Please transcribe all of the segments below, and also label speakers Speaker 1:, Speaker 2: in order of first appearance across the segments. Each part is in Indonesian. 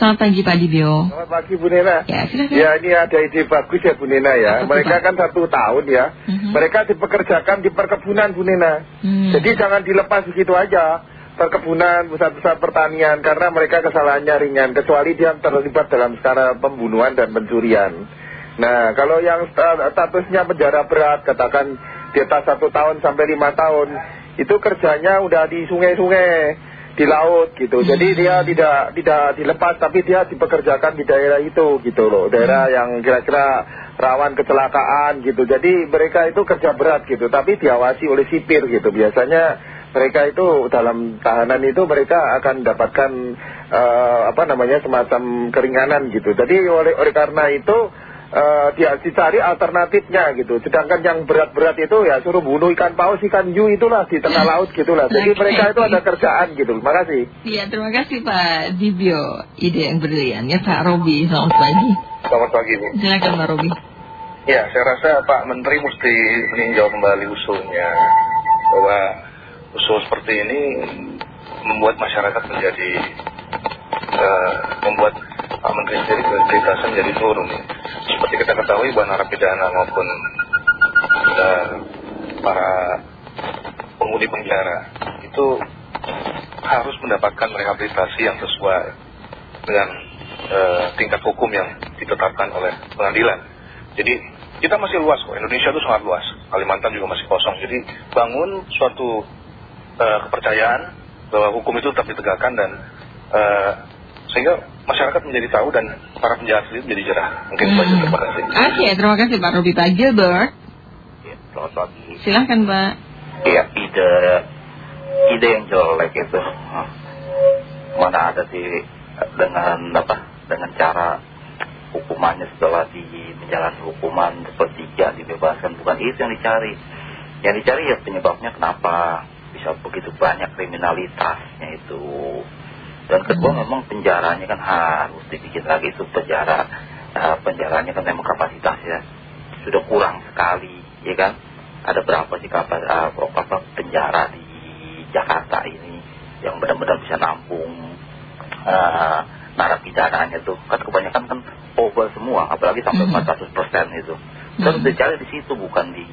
Speaker 1: Selamat pagi Pak Dibio.
Speaker 2: Selamat pagi Bu Nena.
Speaker 1: Ya, silakan.
Speaker 2: Ya, ini ada ide bagus ya Bu Nena ya.
Speaker 1: Apa
Speaker 2: Mereka
Speaker 1: Pak?
Speaker 2: kan satu tahun ya.
Speaker 1: Mhm.
Speaker 2: Mereka dipekerjakan di perkebunan Bu Nena.
Speaker 1: Hmm.
Speaker 2: Jadi jangan dilepas begitu aja. Perkebunan, pusat-pusat pertanian. Karena mereka kesalahannya ringan. Kecuali dia terlibat dalam skala pembunuhan dan pencurian. Nah, kalau yang sta- statusnya penjara berat, katakan di atas satu tahun sampai lima tahun, itu kerjanya udah di sungai-sungai, di laut gitu. Jadi dia tidak tidak dilepas, tapi dia dipekerjakan di daerah itu gitu loh, daerah yang kira-kira rawan kecelakaan gitu. Jadi mereka itu kerja berat gitu, tapi diawasi oleh sipir gitu. Biasanya mereka itu dalam tahanan itu mereka akan mendapatkan eh, apa namanya semacam keringanan gitu. Jadi oleh oleh karena itu eh, dia dicari alternatifnya gitu. Sedangkan yang berat-berat itu ya suruh bunuh ikan paus, ikan hiu itulah di tengah laut gitulah. Jadi mereka itu ada kerjaan gitu. Terima kasih.
Speaker 1: Iya, terima kasih Pak Dibio. Ide yang brilian ya Pak Robi. Selamat pagi.
Speaker 3: Selamat pagi Bu.
Speaker 1: Silakan Pak Robi.
Speaker 3: Ya, saya rasa Pak Menteri mesti meninjau kembali usulnya bahwa usul seperti ini membuat masyarakat menjadi eh, membuat Pak Menteri sendiri kredibilitasnya menjadi turun. Seperti kita ketahui bahwa narapidana maupun eh, para penghuni penjara itu harus mendapatkan rehabilitasi yang sesuai dengan eh, tingkat hukum yang ditetapkan oleh pengadilan. Jadi kita masih luas kok, Indonesia itu sangat luas, Kalimantan juga masih kosong. Jadi bangun suatu eh, kepercayaan bahwa hukum itu tetap ditegakkan dan sehingga masyarakat menjadi tahu dan para penjahat sendiri menjadi jerah. Mungkin
Speaker 1: Hmm.
Speaker 3: terima kasih.
Speaker 1: Oke, terima kasih Pak Robi. Pak Gilbert.
Speaker 4: Ya, selamat pagi.
Speaker 1: Silahkan Pak.
Speaker 4: Ya, ide ide yang jelek itu ah, mana ada sih dengan apa dengan cara hukumannya setelah di menjalani hukuman sepertiga dibebaskan bukan itu yang dicari yang dicari ya penyebabnya kenapa bisa begitu banyak kriminalitasnya itu dan kedua memang penjaranya kan harus dibikin lagi itu penjara eh, penjaranya kan memang kapasitasnya sudah kurang sekali ya kan ada berapa sih kapas, eh, apa, penjara di Jakarta ini yang benar-benar bisa nampung eh, narapidananya tuh kan kebanyakan kan over semua apalagi sampai
Speaker 1: Mhm.
Speaker 4: 400 persen itu terus
Speaker 1: Mhm.
Speaker 4: dicari di situ bukan di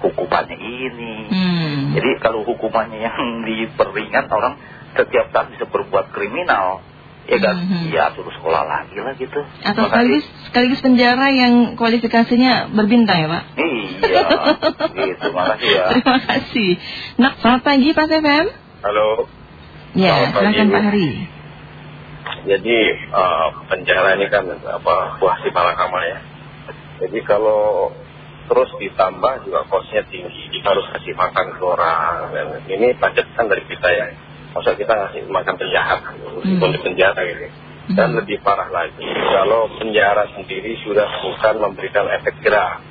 Speaker 4: hukumannya ini
Speaker 1: Hmm.
Speaker 4: jadi kalau hukumannya yang diperingan orang setiap saat bisa berbuat kriminal ya kan
Speaker 1: Mhm.
Speaker 4: ya suruh sekolah lagi lah gitu
Speaker 1: Atau sekaligus, sekaligus penjara yang kualifikasinya berbintang ya Pak?
Speaker 4: iya gitu makasih ya
Speaker 1: Terima kasih. Nah, selamat pagi Pak FM.
Speaker 5: Halo,
Speaker 1: Ya,
Speaker 5: Selamat pagi,
Speaker 1: silakan. Pak Hari.
Speaker 5: jadi eh, penjara ini kan apa buah si malakama ya. Jadi kalau terus ditambah juga kosnya tinggi, kita harus kasih makan ke orang. Dan ini pajak kan dari kita ya. Masa kita ngasih makan penjahat, meskipun
Speaker 1: Hmm.
Speaker 5: di penjara gitu. Dan
Speaker 1: Hmm.
Speaker 5: lebih parah lagi, kalau penjara sendiri sudah bukan memberikan efek jerah.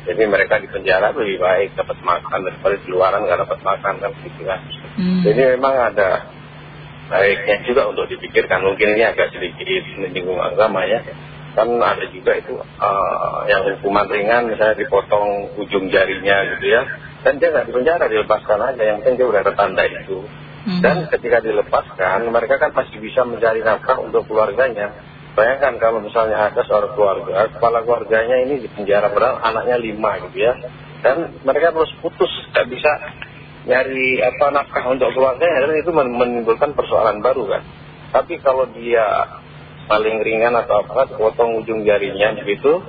Speaker 5: Jadi mereka di penjara lebih baik dapat makan daripada di luaran nggak dapat makan kan gitu kan.
Speaker 1: Hmm.
Speaker 5: Jadi memang ada baiknya juga untuk dipikirkan. Mungkin ini agak sedikit menyinggung agama ya. Kan ada juga itu eh, yang hukuman ringan misalnya dipotong ujung jarinya gitu ya. Dan dia nggak dipenjara, dilepaskan aja. Yang penting dia udah ada tanda itu.
Speaker 1: Hmm.
Speaker 5: Dan ketika dilepaskan, mereka kan pasti bisa mencari nafkah untuk keluarganya. Bayangkan kalau misalnya ada seorang keluarga, kepala keluarganya ini di penjara padahal anaknya lima gitu ya. Dan mereka terus putus, nggak bisa nyari apa nafkah untuk keluarganya dan itu men- menimbulkan persoalan baru kan. Tapi kalau dia paling ringan atau apa potong ujung jarinya begitu,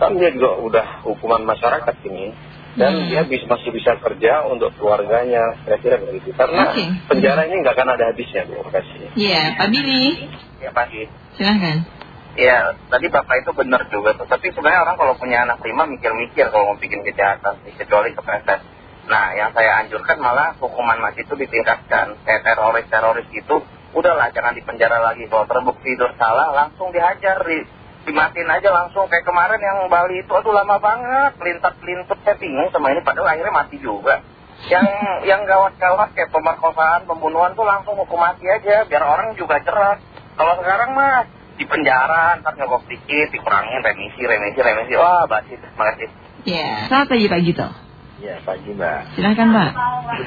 Speaker 5: kan dia juga udah hukuman masyarakat ini dan
Speaker 1: Hmm.
Speaker 5: dia bis- masih bisa kerja untuk keluarganya kira-kira begitu. Karena penjara ini nggak akan ada habisnya bu. Terima kasih.
Speaker 1: Iya, Pak Billy.
Speaker 6: Ya pagi.
Speaker 1: Silahkan.
Speaker 6: Ya, tadi Bapak itu benar juga tuh. Tapi sebenarnya orang kalau punya anak lima mikir-mikir kalau mau bikin kejahatan kecuali kepepet. Nah, yang saya anjurkan malah hukuman mati itu ditingkatkan. Kayak teroris-teroris itu, udahlah jangan dipenjara lagi. Kalau terbukti bersalah, langsung dihajar, di, dimatiin aja langsung. Kayak kemarin yang Bali itu, aduh lama banget, pelintat-pelintut. Saya bingung sama ini, padahal akhirnya mati juga. Yang yang gawat-gawat kayak pemerkosaan, pembunuhan tuh langsung hukum mati aja, biar orang juga cerah. Kalau sekarang mah di penjara, ntar nyogok dikit, dikurangin remisi, remisi, remisi. Wah, basi. Terima kasih.
Speaker 1: Ya, selamat pagi Pak Gito.
Speaker 2: Ya pagi mbak.
Speaker 1: Silahkan Pak.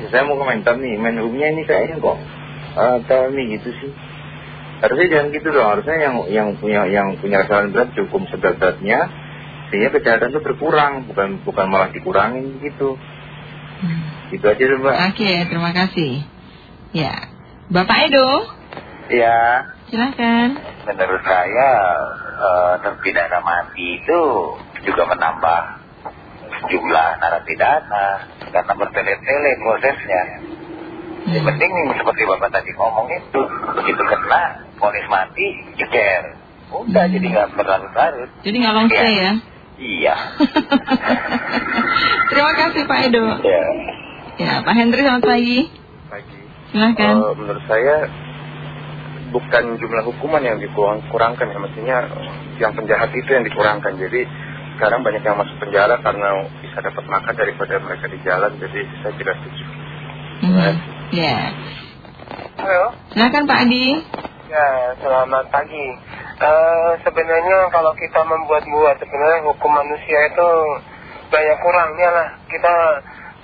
Speaker 2: Saya mau komentar nih, menhumnya ini kayaknya kok eh, terlalu gitu sih.
Speaker 7: Harusnya jangan gitu dong. Harusnya yang yang punya yang punya kesalahan berat cukup seberat-beratnya. Sehingga kejahatan itu berkurang bukan bukan malah dikurangin gitu. Hmm. gitu aja dong mbak.
Speaker 1: Oke terima kasih. Ya. Bapak Edo?
Speaker 8: Ya.
Speaker 1: Silakan.
Speaker 8: Menurut saya uh, terpidana mati itu juga menambah jumlah narapidana karena bertele-tele prosesnya hmm. yang penting seperti bapak tadi ngomong itu. Begitu kena ponis mati jeger. Udah hmm. jadi nggak berlarut-larut.
Speaker 1: Jadi nggak langsung ya, ya?
Speaker 8: iya.
Speaker 1: Terima kasih Pak Edo.
Speaker 8: Ya
Speaker 1: ya Pak Hendri selamat pagi.
Speaker 9: Pagi.
Speaker 1: Silakan
Speaker 9: uh, menurut saya bukan jumlah hukuman yang dikurangkan ya. Mestinya yang penjahat itu yang dikurangkan. Jadi sekarang banyak yang masuk penjara karena bisa dapat makan daripada mereka di jalan. Jadi saya tidak setuju.
Speaker 1: Mm -hmm. Ya.
Speaker 10: Halo.
Speaker 1: Silakan Pak Adi.
Speaker 10: Ya selamat pagi. Uh, sebenarnya kalau kita membuat-buat sebenarnya hukum manusia itu banyak kurangnya lah. Kita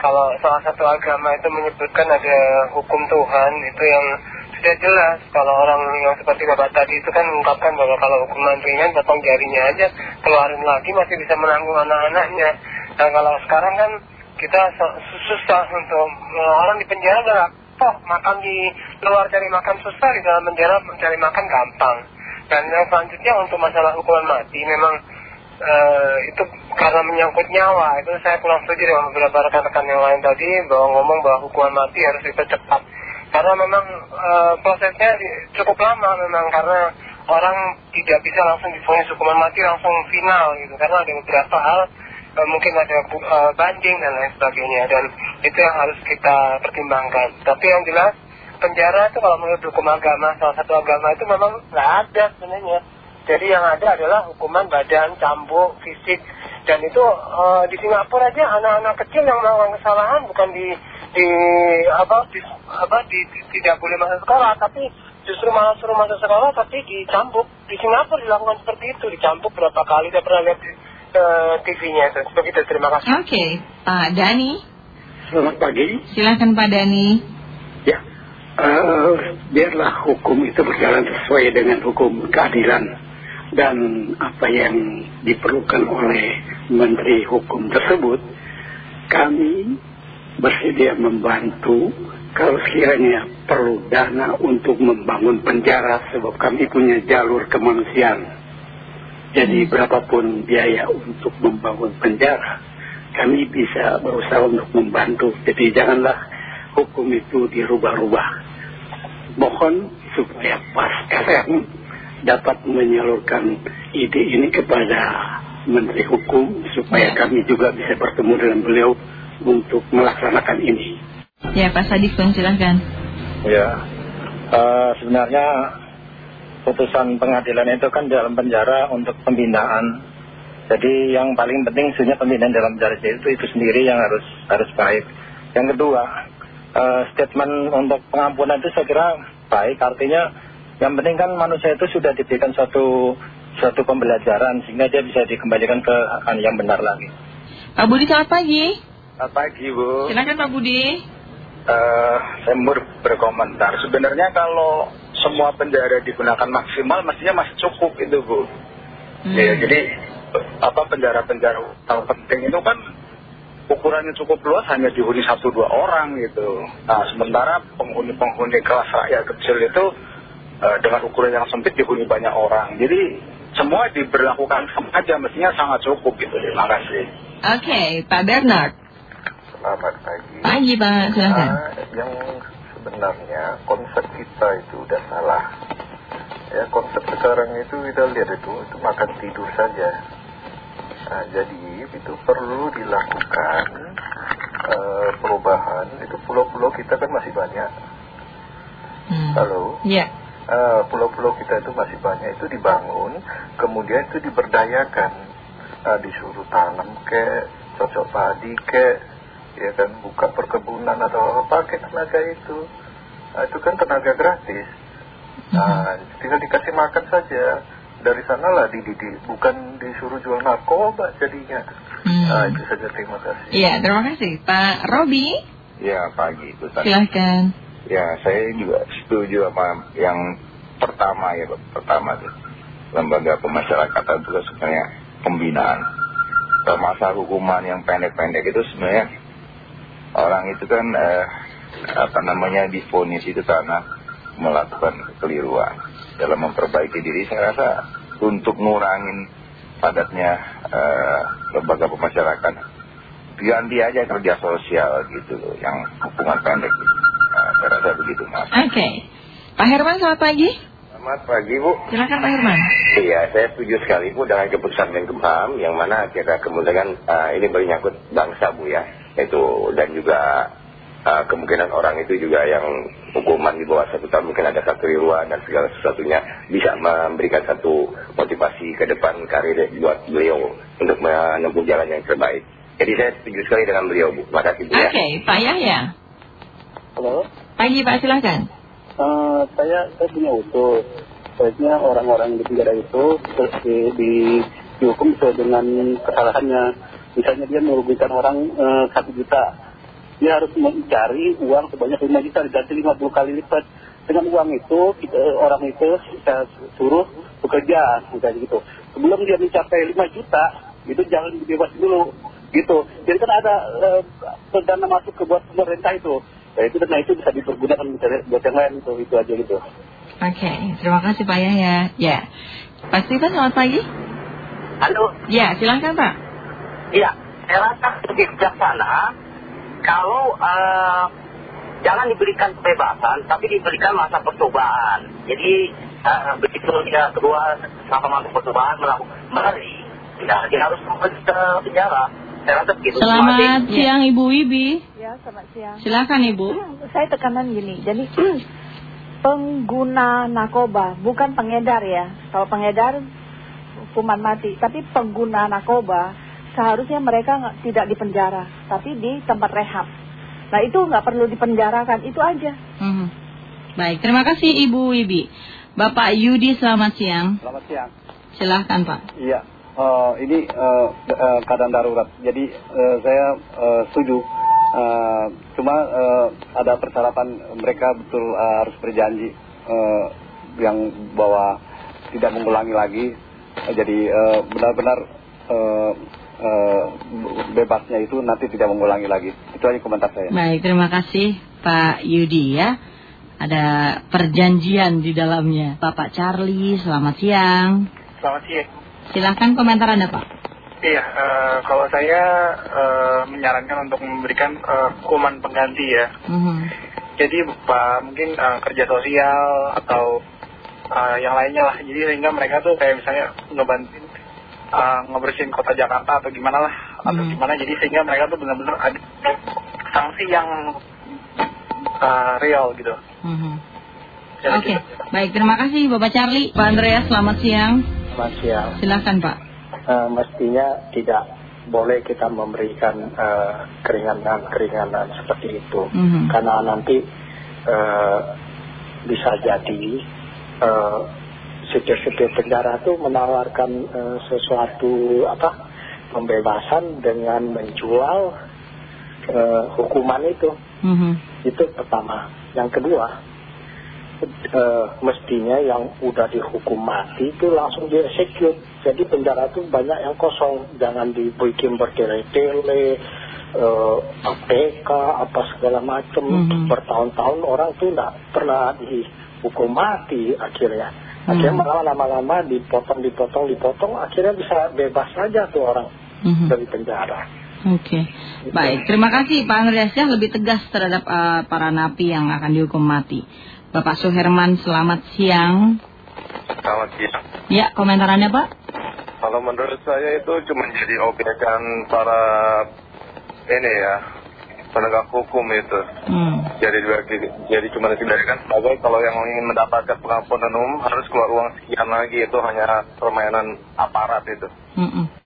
Speaker 10: kalau salah satu agama itu menyebutkan ada hukum Tuhan itu yang sudah jelas. Kalau orang yang seperti bapak tadi itu kan mengungkapkan bahwa kalau hukuman ringan potong jarinya aja keluarin lagi masih bisa menanggung anak-anaknya. Nah kalau sekarang kan kita susah untuk orang di penjara toh makan di luar cari makan susah di dalam penjara mencari makan gampang. Dan yang selanjutnya untuk masalah hukuman mati memang uh, itu karena menyangkut nyawa. Itu saya kurang setuju dengan beberapa rekan-rekan yang lain tadi bahwa ngomong bahwa hukuman mati harus dipercepat. Karena memang e, prosesnya cukup lama memang karena orang tidak bisa langsung difonis hukuman mati langsung final gitu. Karena ada beberapa hal e, mungkin ada banding dan lain sebagainya. Dan itu yang harus kita pertimbangkan. Tapi yang jelas penjara itu kalau menurut hukum agama salah satu agama itu memang nggak ada sebenarnya. Jadi yang ada adalah hukuman badan, cambuk, fisik. Dan itu di Singapura aja anak-anak kecil yang melakukan kesalahan bukan di di apa di, apa di, di, tidak boleh masuk sekolah tapi justru malah suruh masuk sekolah tapi dicambuk. Di Singapura dilakukan seperti itu dicambuk berapa kali saya pernah lihat di uh, TV-nya itu. Begitu terima kasih.
Speaker 1: Oke okay. Pak Dani
Speaker 11: selamat pagi.
Speaker 1: Silakan Pak Dani
Speaker 11: ya uh, biarlah hukum itu berjalan sesuai dengan hukum keadilan dan apa yang diperlukan oleh Menteri Hukum tersebut. Kami bersedia membantu kalau sekiranya perlu dana untuk membangun penjara sebab kami punya jalur kemanusiaan. Jadi berapapun biaya untuk membangun penjara, kami bisa berusaha untuk membantu. Jadi janganlah hukum itu dirubah-rubah. Mohon supaya pas FM dapat menyalurkan ide ini kepada Menteri Hukum supaya ya. kami juga bisa bertemu dengan beliau untuk melaksanakan ini.
Speaker 1: Ya Pak Sadikun silahkan.
Speaker 5: Ya, uh, sebenarnya putusan pengadilan itu kan dalam penjara untuk pembinaan. Jadi yang paling penting sebenarnya pembinaan dalam penjara itu itu sendiri yang harus harus baik. Yang kedua, uh, statement untuk pengampunan itu saya kira baik. Artinya yang penting kan manusia itu sudah diberikan suatu suatu pembelajaran sehingga dia bisa dikembalikan ke yang benar lagi.
Speaker 1: Pak Budi selamat pagi.
Speaker 9: Selamat pagi Bu
Speaker 1: Silakan Pak Budi
Speaker 9: uh, Saya mau berkomentar Sebenarnya kalau semua penjara digunakan maksimal Mestinya masih cukup itu Bu hmm. ya, Jadi apa penjara-penjara yang penting itu kan ukurannya cukup luas hanya dihuni satu dua orang gitu Nah sementara penghuni-penghuni kelas rakyat kecil itu uh, Dengan ukuran yang sempit dihuni banyak orang Jadi semua diberlakukan sama aja mestinya sangat cukup gitu Terima kasih
Speaker 1: Oke Pak Bernard
Speaker 12: Selamat pagi.
Speaker 1: Pagi Pak, silakan.
Speaker 12: Nah, yang sebenarnya konsep kita itu udah salah. Ya konsep sekarang itu kita lihat itu, itu makan tidur saja. Nah, jadi itu perlu dilakukan uh, perubahan. Itu pulau-pulau kita kan masih banyak.
Speaker 1: Hmm.
Speaker 12: Halo?
Speaker 1: Iya.
Speaker 12: Uh, pulau-pulau kita itu masih banyak itu dibangun, kemudian itu diberdayakan, uh, disuruh tanam ke, cocok padi ke, ya kan buka perkebunan atau pakai tenaga itu nah, itu kan tenaga gratis nah tinggal dikasih makan saja dari sanalah dididik bukan disuruh jual narkoba jadinya. Hmm. nah itu saja terima kasih.
Speaker 1: Iya terima kasih. Pak Robi?
Speaker 7: Ya pagi itu
Speaker 1: silahkan.
Speaker 7: Ya saya juga setuju sama yang pertama ya pertama tuh lembaga pemasyarakatan itu sebenarnya pembinaan. Masa hukuman yang pendek-pendek itu sebenarnya orang itu kan eh, apa namanya difonis itu karena melakukan kekeliruan dalam memperbaiki diri saya rasa untuk ngurangin padatnya eh, lembaga pemasyarakatan ganti aja kerja sosial gitu loh yang hukuman pendek gitu. Nah, saya rasa begitu mas
Speaker 13: Oke. Pak Herman selamat pagi.
Speaker 14: Selamat pagi Bu.
Speaker 13: Silakan Pak Herman.
Speaker 14: Iya, saya setuju sekali Bu dengan keputusan Menkumham yang mana kita kemudian uh, ini menyangkut bangsa Bu ya. Itu dan juga uh, kemungkinan orang itu juga yang hukuman di bawah satu tahun mungkin ada kekeliruan dan segala sesuatunya bisa memberikan satu motivasi ke depan karir buat beliau untuk menempuh jalan yang terbaik. Jadi saya setuju sekali dengan beliau Bu. Terima kasih Bu ya.
Speaker 13: Oke, Pak Yahya.
Speaker 15: Halo.
Speaker 13: Pagi Pak, silakan.
Speaker 15: Eh, saya saya punya usul. Sebaiknya orang-orang di penjara itu terus di, di, dihukum sesuai dengan kesalahannya. Misalnya dia merugikan orang eh, satu juta, dia harus mencari uang sebanyak 5 juta diganti 50 kali lipat. Dengan uang itu kita, orang itu kita suruh bekerja misalnya gitu. Sebelum dia mencapai 5 juta, itu jangan dibebas dulu gitu. Jadi kan ada eh, dana masuk ke buat pemerintah itu. Ya itu dana itu bisa dipergunakan misalnya buat yang lain itu itu aja gitu.
Speaker 13: Oke, terima kasih Pak Yahya. Ya. Pak Steven selamat pagi.
Speaker 6: Halo.
Speaker 13: Ya, silakan Pak.
Speaker 6: Iya, saya rasa lebih bijaksana kalau eh, jangan diberikan kebebasan, tapi diberikan masa percobaan. Jadi eh, begitu dia kedua selama masa percobaan melakukan melari, ya dia harus masuk ke penjara.
Speaker 13: Selamat siang Ibu Wibi.
Speaker 16: Ya, selamat siang.
Speaker 13: Silakan Ibu.
Speaker 16: Saya tekanan gini, jadi pengguna narkoba, bukan pengedar ya. Kalau pengedar hukuman mati, tapi pengguna narkoba seharusnya mereka tidak dipenjara, tapi di tempat rehab. Nah itu nggak perlu dipenjarakan, itu aja.
Speaker 13: Mhm. Baik, terima kasih Ibu Wibi. Bapak Yudi selamat siang.
Speaker 11: Selamat siang.
Speaker 13: Silahkan Pak.
Speaker 11: Iya, eh, ini eh, eh, keadaan darurat. Jadi eh, saya eh, setuju. Eh, cuma eh, ada persyaratan mereka betul eh, harus berjanji eh, yang bahwa tidak mengulangi lagi. Eh, jadi eh, benar-benar eh, eh, bebasnya itu nanti tidak mengulangi lagi. Itu aja komentar saya.
Speaker 13: Baik, terima kasih Pak Yudi ya. Ada perjanjian di dalamnya. Bapak Charlie, selamat siang.
Speaker 17: Selamat siang.
Speaker 13: Silahkan komentar Anda Pak.
Speaker 17: Iya, eh, kalau saya eh, menyarankan untuk memberikan hukuman pengganti ya.
Speaker 13: Mhm.
Speaker 17: Jadi Pak mungkin eh, kerja sosial atau eh, yang lainnya lah. Jadi sehingga mereka tuh kayak misalnya ngebantuin eh, ngebersihin kota Jakarta atau gimana lah atau gimana. Jadi sehingga mereka tuh benar-benar ada sanksi yang eh, real gitu.
Speaker 13: Mhm.
Speaker 17: Ya,
Speaker 13: Oke, baik terima kasih Bapak Charlie. Pak Andreas, selamat siang.
Speaker 15: Selamat siang.
Speaker 13: Silahkan Pak.
Speaker 15: Eh, mestinya tidak boleh kita memberikan eh, keringanan-keringanan seperti itu.
Speaker 13: Mhm.
Speaker 15: Karena nanti eh, bisa jadi eh, setiap-setiap penjara itu menawarkan eh, sesuatu apa pembebasan dengan menjual eh, hukuman itu.
Speaker 13: Mhm.
Speaker 15: Itu pertama. Yang kedua, eh, mestinya yang udah dihukum mati itu langsung dieksekusi. Jadi penjara itu banyak yang kosong, jangan dibikin bertele-tele, eh, APK, apa segala macam. Bertahun-tahun orang tuh nggak pernah dihukum mati akhirnya. Akhirnya malah lama-lama dipotong, dipotong, dipotong, akhirnya bisa bebas saja tuh orang
Speaker 13: Mhm.
Speaker 15: dari penjara.
Speaker 13: Oke, baik. Terima kasih Pak Andreas ya lebih tegas terhadap eh, para napi yang akan dihukum mati. Bapak Suherman, selamat siang.
Speaker 3: Selamat siang.
Speaker 13: Ya, komentar Anda Pak?
Speaker 3: Kalau menurut saya itu cuma jadi obyekan para ini ya penegak hukum itu.
Speaker 13: Hmm.
Speaker 3: Jadi jadi cuma dikendalikan sebagai kalau yang ingin mendapatkan pengampunan umum harus keluar uang sekian lagi itu hanya permainan aparat itu.
Speaker 13: Mm-mm.